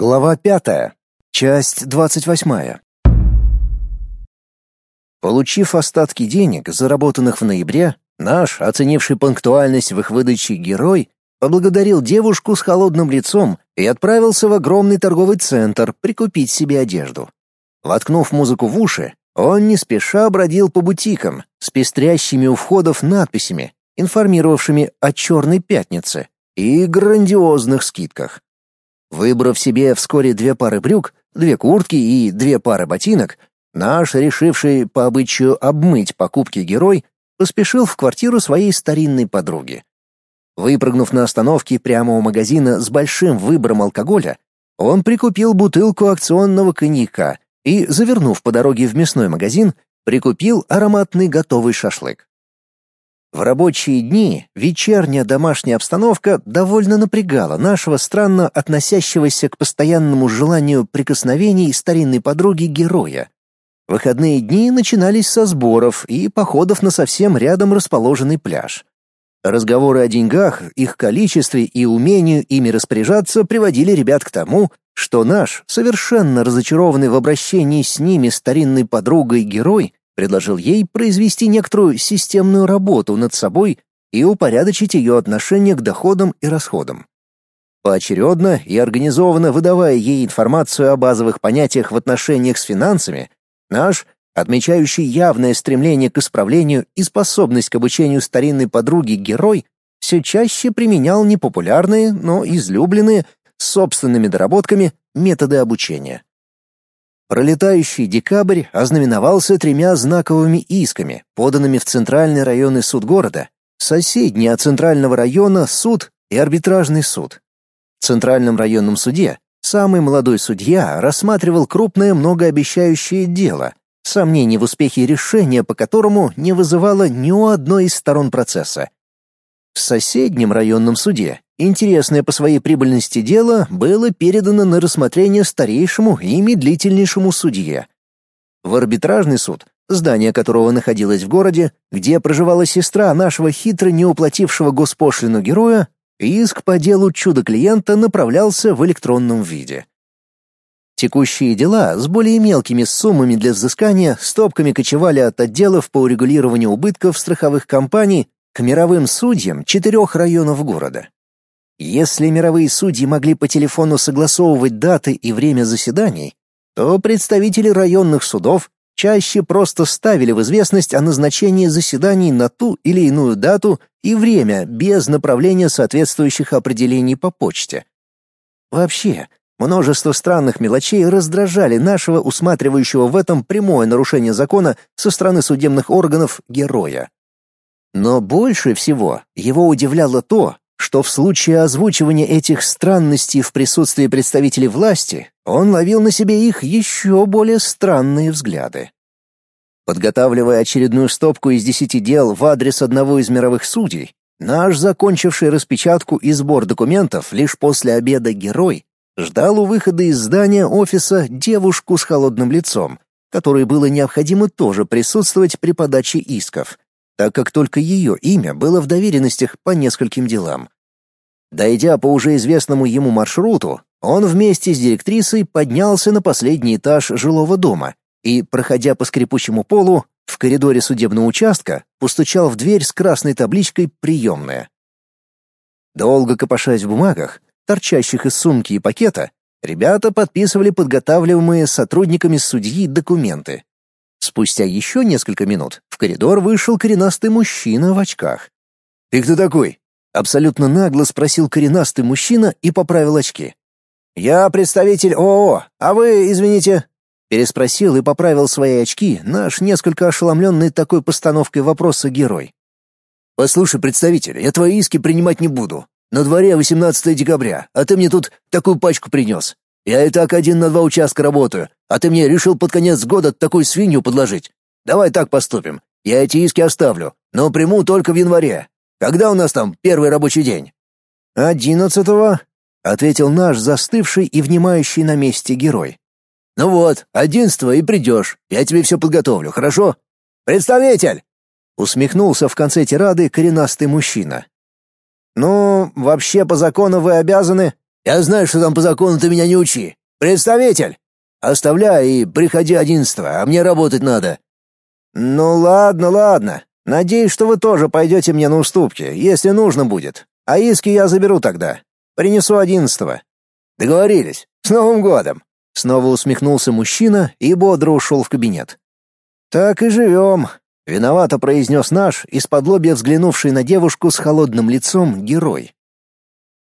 Глава пятая. Часть двадцать восьмая. Получив остатки денег, заработанных в ноябре, наш, оценивший пунктуальность в их выдаче герой, поблагодарил девушку с холодным лицом и отправился в огромный торговый центр прикупить себе одежду. Воткнув музыку в уши, он не спеша бродил по бутикам с пестрящими у входов надписями, информировавшими о «Черной пятнице» и грандиозных скидках. Выбрав себе вскоре две пары брюк, две куртки и две пары ботинок, наш, решивший по обычаю обмыть покупки герой, поспешил в квартиру своей старинной подруги. Выпрыгнув на остановке прямо у магазина с большим выбором алкоголя, он прикупил бутылку акционного коньяка и, завернув по дороге в мясной магазин, прикупил ароматный готовый шашлык. В рабочие дни вечерняя домашняя обстановка довольно напрягала нашего странно относящегося к постоянному желанию прикосновений старинной подруги героя. Выходные дни начинались со сборов и походов на совсем рядом расположенный пляж. Разговоры о деньгах, их количестве и умению ими распоряжаться приводили ребят к тому, что наш, совершенно разочарованный в обращении с ними старинной подругой герой, предложил ей произвести некоторую системную работу над собой и упорядочить ее отношение к доходам и расходам. Поочередно и организованно выдавая ей информацию о базовых понятиях в отношениях с финансами, наш, отмечающий явное стремление к исправлению и способность к обучению старинной подруги герой, все чаще применял непопулярные, но излюбленные собственными доработками методы обучения. Пролетающий декабрь ознаменовался тремя знаковыми исками, поданными в Центральный районный суд города, соседний от Центрального района суд и арбитражный суд. В Центральном районном суде самый молодой судья рассматривал крупное многообещающее дело, сомнений в успехе решения по которому не вызывало ни у одной из сторон процесса. В соседнем районном суде интересное по своей прибыльности дело было передано на рассмотрение старейшему и медлительнейшему судье. В арбитражный суд, здание которого находилось в городе, где проживала сестра нашего хитро не уплатившего госпошлину героя, иск по делу чуда клиента направлялся в электронном виде. Текущие дела с более мелкими суммами для взыскания стопками кочевали от отделов по урегулированию убытков страховых компаний к мировым судьям четырех районов города. Если мировые судьи могли по телефону согласовывать даты и время заседаний, то представители районных судов чаще просто ставили в известность о назначении заседаний на ту или иную дату и время без направления соответствующих определений по почте. Вообще, множество странных мелочей раздражали нашего усматривающего в этом прямое нарушение закона со стороны судебных органов героя. Но больше всего его удивляло то, что в случае озвучивания этих странностей в присутствии представителей власти он ловил на себе их еще более странные взгляды. Подготавливая очередную стопку из десяти дел в адрес одного из мировых судей, наш закончивший распечатку и сбор документов лишь после обеда герой ждал у выхода из здания офиса девушку с холодным лицом, которой было необходимо тоже присутствовать при подаче исков так как только ее имя было в доверенностях по нескольким делам. Дойдя по уже известному ему маршруту, он вместе с директрисой поднялся на последний этаж жилого дома и, проходя по скрипучему полу, в коридоре судебного участка постучал в дверь с красной табличкой «Приемная». Долго копошась в бумагах, торчащих из сумки и пакета, ребята подписывали подготавливаемые сотрудниками судьи документы. Спустя еще несколько минут в коридор вышел коренастый мужчина в очках. «Ты кто такой?» — абсолютно нагло спросил коренастый мужчина и поправил очки. «Я представитель ООО, а вы, извините...» Переспросил и поправил свои очки наш несколько ошеломленный такой постановкой вопроса герой. «Послушай, представитель, я твои иски принимать не буду. На дворе 18 декабря, а ты мне тут такую пачку принес. Я и так один на два участка работаю, а ты мне решил под конец года такую свинью подложить. Давай так поступим. Я эти иски оставлю, но приму только в январе. Когда у нас там первый рабочий день? Одиннадцатого, ответил наш застывший и внимающий на месте герой. Ну вот, одиннадцатого и придешь. Я тебе все подготовлю, хорошо? Представитель! Усмехнулся в конце тирады коренастый мужчина. Ну, вообще по закону вы обязаны Я знаю, что там по закону ты меня не учи. Представитель! Оставляй и приходи одиннадцатого, а мне работать надо». «Ну ладно, ладно. Надеюсь, что вы тоже пойдете мне на уступки, если нужно будет. А иски я заберу тогда. Принесу одиннадцатого». «Договорились. С Новым годом!» Снова усмехнулся мужчина и бодро ушел в кабинет. «Так и живем», — виновато произнес наш, из-под взглянувший на девушку с холодным лицом, герой.